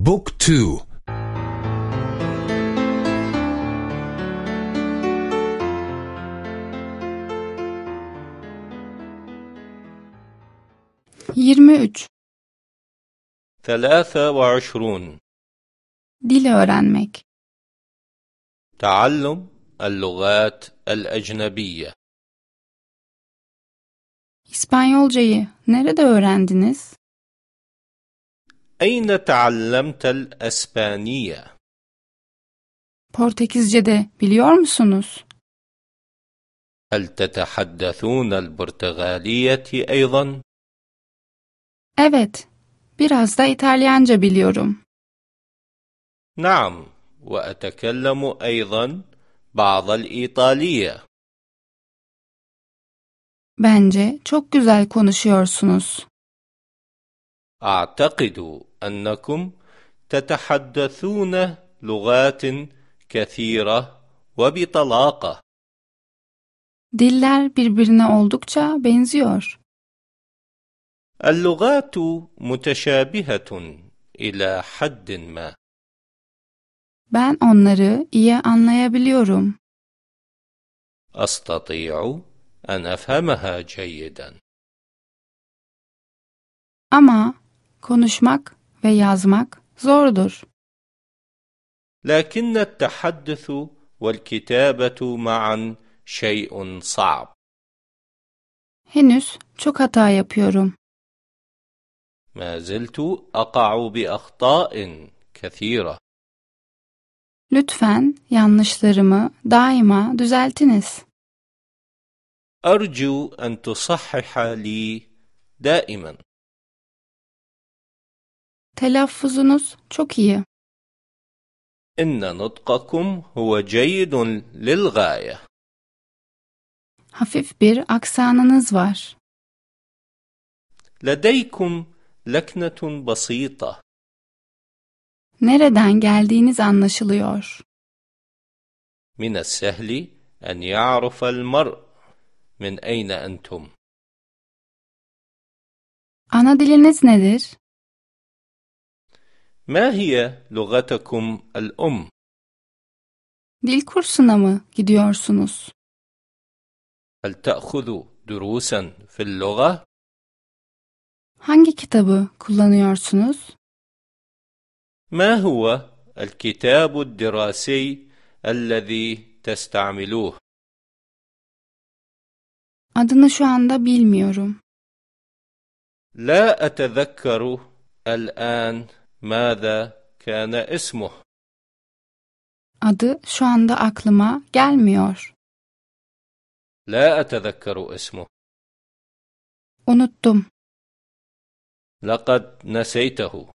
بوك تو Yirmi üç. ثلاثة وعشرون Dil öğrenmek. تعلم اللغات الأجنبية İspanyolcayı nerede öğrendiniz? أين تعلمت الأسبانية؟ Portekizce'de biliyor musunuz? هل تتحدثون البرتغالية أيضا؟ Evet, biraz da İtalyanca biliyorum. نعم وأتكلم أيضا بعض الإيطالية Bence çok güzel konuşuyorsunuz. أعتقد أنكم تتحدثون لغات كثيرة وبطلاقة Diller birbirine oldukça benziyor. اللغات متشابهة إلى حد ما Ben onları iyi anlayabiliyorum. أستطيع أن أفهمها جيدا Ama konuşmak ve yazmak zordur. لكن التحدث والكتابة معا شيء صعب Henüz çok hata yapıyorum. ما زلت أقع بأخطاء كثيرة Lütfen yanlışlarımı daima düzeltiniz. أرجو أن تصحح لي دائما Telaffuzunuz çok iyi. İnne nutkakum huve ceyyidun lil gaye. Hafif bir aksanınız var. Ledeykum leknetun basita. Nereden geldiğiniz anlaşılıyor. Mines sehli en ya'rufel mar' min eyne entum. Ana diliniz nedir? ما هي لغتكم الأم Dil kursuna mı gidiyorsunuz? هل تأخذ دروسا في اللغة Hangi kitabı kullanıyorsunuz? ما هو الكتاب الدراسي الذي تستعملوه Adını şu anda bilmiyorum. لا أتذكر الآن Mâdâ kâne ismuh? Adı şu anda aklıma gelmiyor. La etezekkeru ismuh. Unuttum. Laqad neseytehu.